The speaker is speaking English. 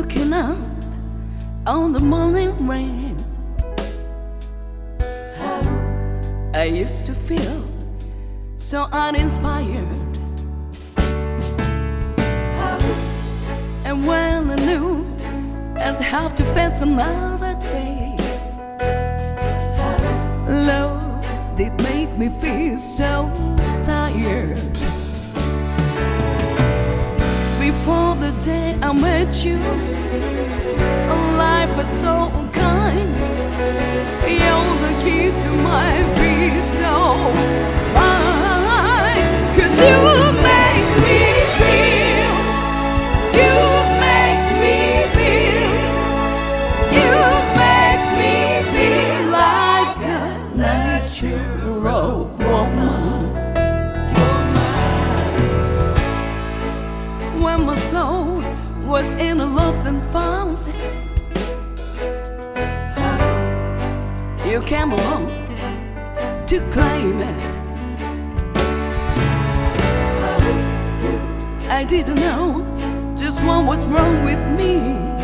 looking out on the morning rain. I used to feel so uninspired. And when I knew I'd have to face another day, love did make me feel so tired. Day I met you, life was so kind. You're the key to my peace, so mine. Cause you make me feel, You make me feel. You make me feel like not you soul was in a lost and found. You came along to claim it. I didn't know just what was wrong with me.